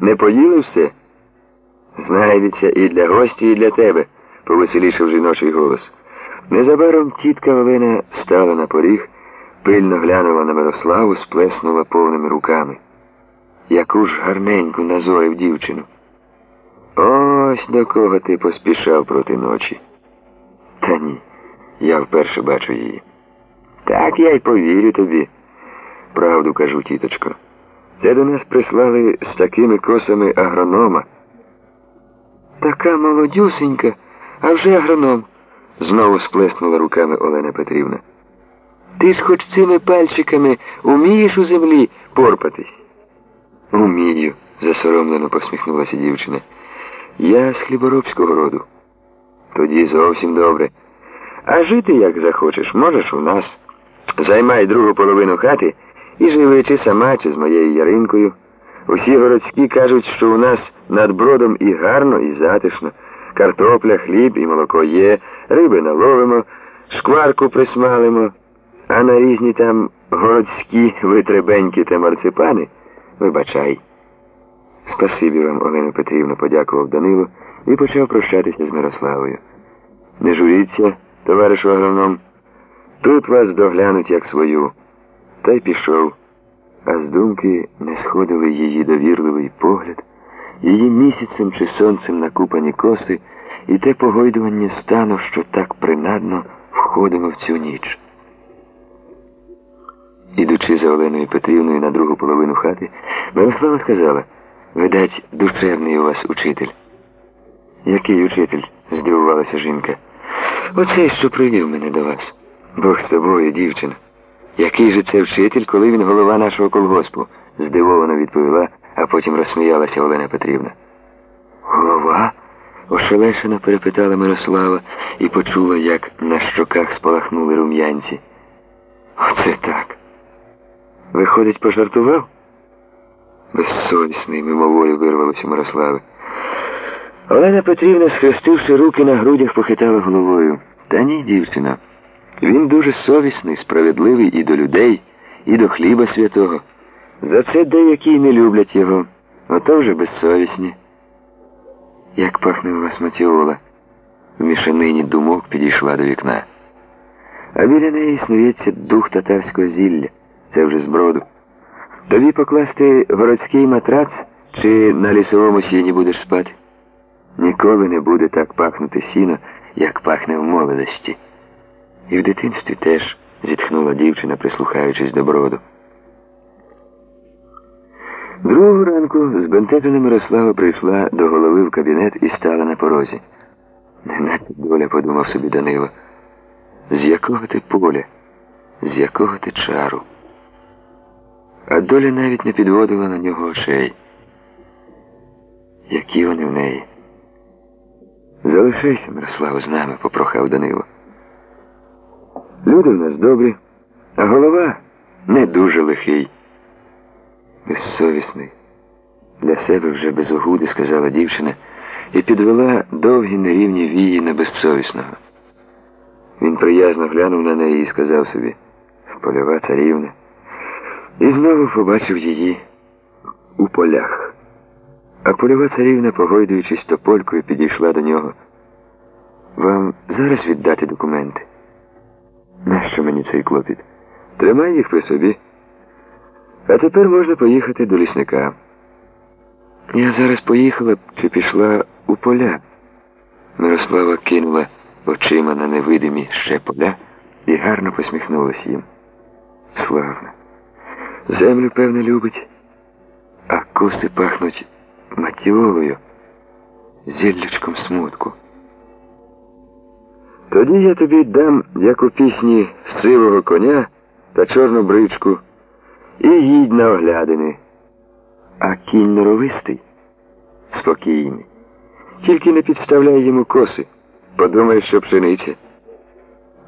Не поїли все? Знайдеться і для гості, і для тебе, повеселішав жіночий голос. Незабаром тітка Олена стала на поріг, пильно глянула на Мирославу, сплеснула повними руками. Яку ж гарненьку назорив дівчину. Ось до кого ти поспішав проти ночі. Та ні, я вперше бачу її. Так я й повірю тобі. Правду кажу, тіточко. Це до нас прислали з такими косами агронома. Така молодюсенька, а вже агроном, знову сплеснула руками Олена Петрівна. Ти ж хоч цими пальчиками умієш у землі порпатись? Умію, засоромлено посміхнулася дівчина. Я з хліборобського роду. Тоді зовсім добре. А жити як захочеш, можеш у нас. Займай другу половину хати і живи чи сама, чи з моєю яринкою. Усі городські кажуть, що у нас над бродом і гарно, і затишно. Картопля, хліб і молоко є, риби наловимо, шкварку присмалимо, а на різні там городські витребеньки та марципани вибачай. Спасибі вам, Олена Петрівна, подякував Данило і почав прощатися з Мирославою. Не журіться, товаришу агроном. Тут вас доглянуть як свою. Та й пішов. А з думки не сходили її довірливий погляд, її місяцем чи сонцем накупані коси і те погойдування стану, що так принадно входило в цю ніч. Ідучи за Оленою Петрівною на другу половину хати, Мирослава сказала, видать, душевний у вас учитель. Який учитель? здивувалася жінка. Оцей, що привів мене до вас. Бог з тобою, дівчина. Який же це вчитель, коли він голова нашого колгоспу? здивовано відповіла, а потім розсміялася Олена Петрівна. Голова? ошелешено перепитала Мирослава і почула, як на щоках спалахнули рум'янці. Оце так. Виходить, пожартував? Безсовісний, мимоволі вирвалося Мирослави. Олена Петрівна, схрестивши руки на грудях, похитала головою. Та ні, дівчина. Він дуже совісний, справедливий і до людей, і до хліба святого. За це деякі не люблять його, ото вже безсовісні. Як пахне у вас матіола, в мішанині думок підійшла до вікна. А біля неї снується дух татарського зілля, це вже зброду. Тобі покласти городський матрац чи на лісовому сіні будеш спати? Ніколи не буде так пахнути сіно, як пахне в молодості. І в дитинстві теж зітхнула дівчина, прислухаючись до броду. Другого ранку збентежена Мирослава прийшла до голови в кабінет і стала на порозі. Не надто доля, подумав собі Данило. З якого ти поля, з якого ти чару? А доля навіть не підводила на нього очей. Які вони в неї? Залишайся, Мирослава, з нами, попрохав Данило. Люди в нас добрі, а голова не дуже лихий. Безсовісний. Для себе вже без огуди, сказала дівчина, і підвела довгі нерівні вії на безсовісного. Він приязно глянув на неї і сказав собі польова царівна. І знову побачив її у полях. А польова царівна, погойдуючись тополькою, підійшла до нього. Вам зараз віддати документи? Нащо мені цей клопіт? Тримай їх при собі. А тепер можна поїхати до лісника. Я зараз поїхала чи пішла у поля. Мирослава кинула очима на невидимі ще поля і гарно посміхнулась їм. Славно. Землю, певне, любить, а коси пахнуть матіолою, зіллячком смутку. Тоді я тобі дам, як у пісні, сивого коня та чорну бричку, і їдь на оглядини. А кінь норовистий, спокійний. Тільки не підставляй йому коси. Подумай, що пшениця.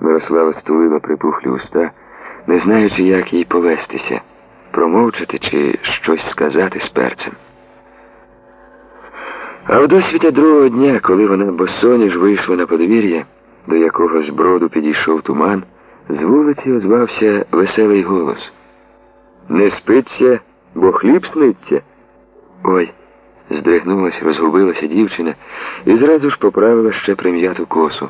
Мирослава стулила припухлі уста, не знаючи, як їй повестися, промовчати чи щось сказати з перцем. А в досвіта другого дня, коли вона босоніж вийшла на подвір'я, до якого з броду підійшов туман, з вулиці озвався веселий голос. Не спиться, бо хліб сниться. Ой, Здригнулась, розгубилася дівчина і зразу ж поправила ще прим'яту косу.